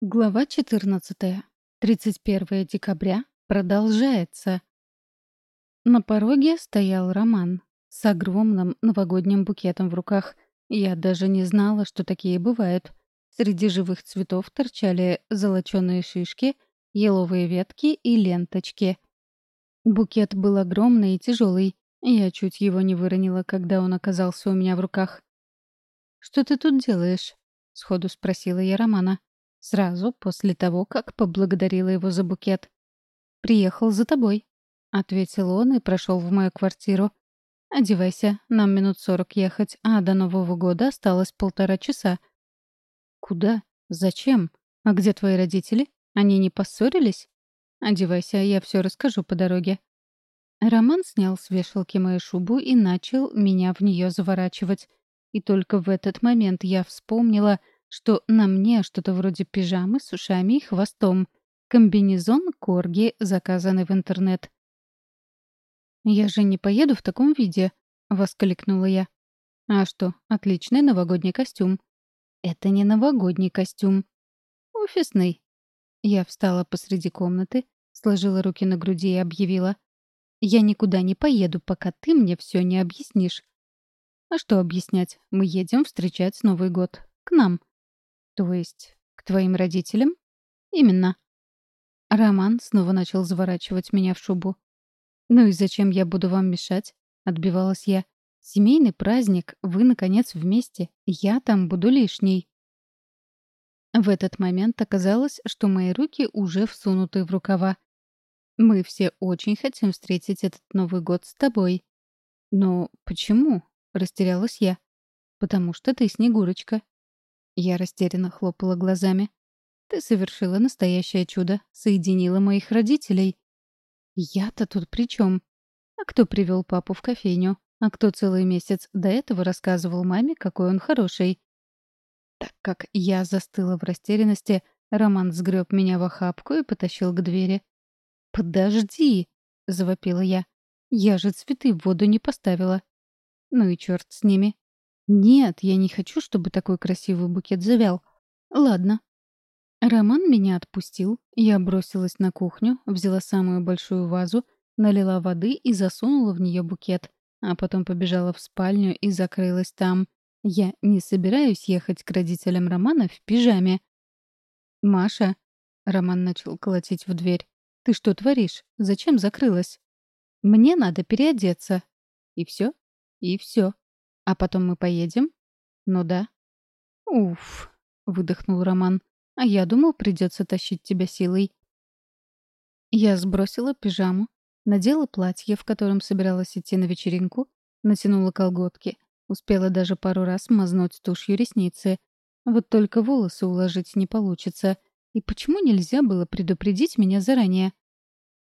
Глава 14. 31 декабря. Продолжается. На пороге стоял Роман с огромным новогодним букетом в руках. Я даже не знала, что такие бывают. Среди живых цветов торчали золоченые шишки, еловые ветки и ленточки. Букет был огромный и тяжелый. Я чуть его не выронила, когда он оказался у меня в руках. «Что ты тут делаешь?» — сходу спросила я Романа. Сразу после того, как поблагодарила его за букет. «Приехал за тобой», — ответил он и прошел в мою квартиру. «Одевайся, нам минут сорок ехать, а до Нового года осталось полтора часа». «Куда? Зачем? А где твои родители? Они не поссорились?» «Одевайся, я все расскажу по дороге». Роман снял с вешалки мою шубу и начал меня в нее заворачивать. И только в этот момент я вспомнила, что на мне что-то вроде пижамы с ушами и хвостом. Комбинезон Корги, заказанный в интернет. «Я же не поеду в таком виде», — воскликнула я. «А что, отличный новогодний костюм». «Это не новогодний костюм. Офисный». Я встала посреди комнаты, сложила руки на груди и объявила. «Я никуда не поеду, пока ты мне все не объяснишь». «А что объяснять? Мы едем встречать Новый год. К нам». «То есть к твоим родителям?» «Именно». Роман снова начал заворачивать меня в шубу. «Ну и зачем я буду вам мешать?» — отбивалась я. «Семейный праздник, вы, наконец, вместе. Я там буду лишней». В этот момент оказалось, что мои руки уже всунуты в рукава. «Мы все очень хотим встретить этот Новый год с тобой». «Но почему?» — растерялась я. «Потому что ты Снегурочка, я растерянно хлопала глазами. «Ты совершила настоящее чудо. Соединила моих родителей». «Я-то тут при чем? А кто привел папу в кофейню? А кто целый месяц до этого рассказывал маме, какой он хороший?» Так как я застыла в растерянности, Роман сгреб меня в охапку и потащил к двери. «Подожди!» — завопила я. «Я же цветы в воду не поставила». «Ну и черт с ними. «Нет, я не хочу, чтобы такой красивый букет завял. Ладно». Роман меня отпустил, я бросилась на кухню, взяла самую большую вазу, налила воды и засунула в нее букет, а потом побежала в спальню и закрылась там. Я не собираюсь ехать к родителям Романа в пижаме. «Маша», — Роман начал колотить в дверь, — «ты что творишь? Зачем закрылась?» «Мне надо переодеться». «И все?» «И все. А потом мы поедем? Ну да. Уф, выдохнул Роман. А я думал, придется тащить тебя силой. Я сбросила пижаму, надела платье, в котором собиралась идти на вечеринку, натянула колготки, успела даже пару раз мазнуть тушью ресницы. Вот только волосы уложить не получится. И почему нельзя было предупредить меня заранее?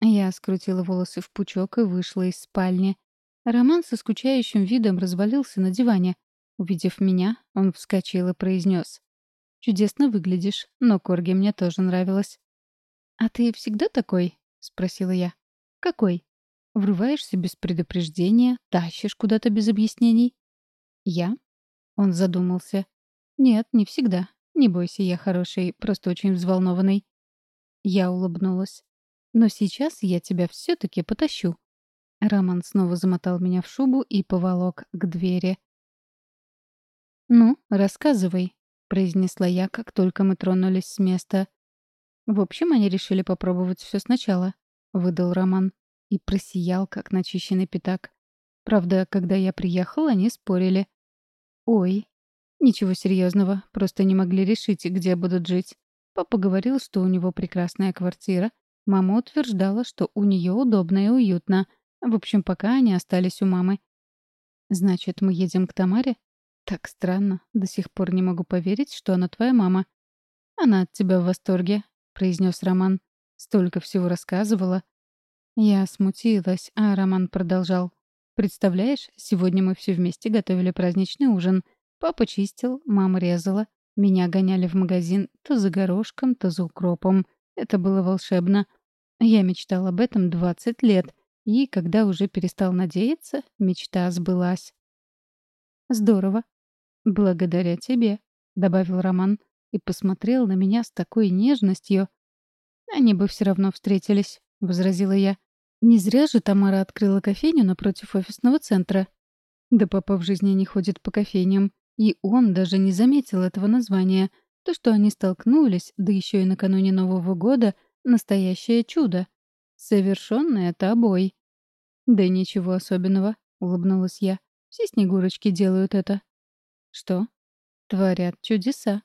Я скрутила волосы в пучок и вышла из спальни. Роман со скучающим видом развалился на диване. Увидев меня, он вскочил и произнес. «Чудесно выглядишь, но Корги мне тоже нравилось». «А ты всегда такой?» — спросила я. «Какой?» «Врываешься без предупреждения, тащишь куда-то без объяснений?» «Я?» Он задумался. «Нет, не всегда. Не бойся, я хороший, просто очень взволнованный». Я улыбнулась. «Но сейчас я тебя все-таки потащу. Роман снова замотал меня в шубу и поволок к двери. «Ну, рассказывай», — произнесла я, как только мы тронулись с места. «В общем, они решили попробовать все сначала», — выдал Роман. И просиял, как начищенный пятак. Правда, когда я приехал, они спорили. «Ой, ничего серьезного, просто не могли решить, где будут жить. Папа говорил, что у него прекрасная квартира. Мама утверждала, что у нее удобно и уютно — в общем, пока они остались у мамы. Значит, мы едем к Тамаре? Так странно. До сих пор не могу поверить, что она твоя мама. Она от тебя в восторге, произнес Роман. Столько всего рассказывала. Я смутилась, а Роман продолжал. Представляешь, сегодня мы все вместе готовили праздничный ужин. Папа чистил, мама резала. Меня гоняли в магазин то за горошком, то за укропом. Это было волшебно. Я мечтал об этом 20 лет. И, когда уже перестал надеяться, мечта сбылась. «Здорово. Благодаря тебе», — добавил Роман. и посмотрел на меня с такой нежностью. «Они бы все равно встретились», — возразила я. «Не зря же Тамара открыла кофейню напротив офисного центра». Да папа в жизни не ходит по кофейням. И он даже не заметил этого названия. То, что они столкнулись, да еще и накануне Нового года, настоящее чудо. Совершенное тобой. «Да ничего особенного», — улыбнулась я. «Все снегурочки делают это». «Что?» «Творят чудеса»,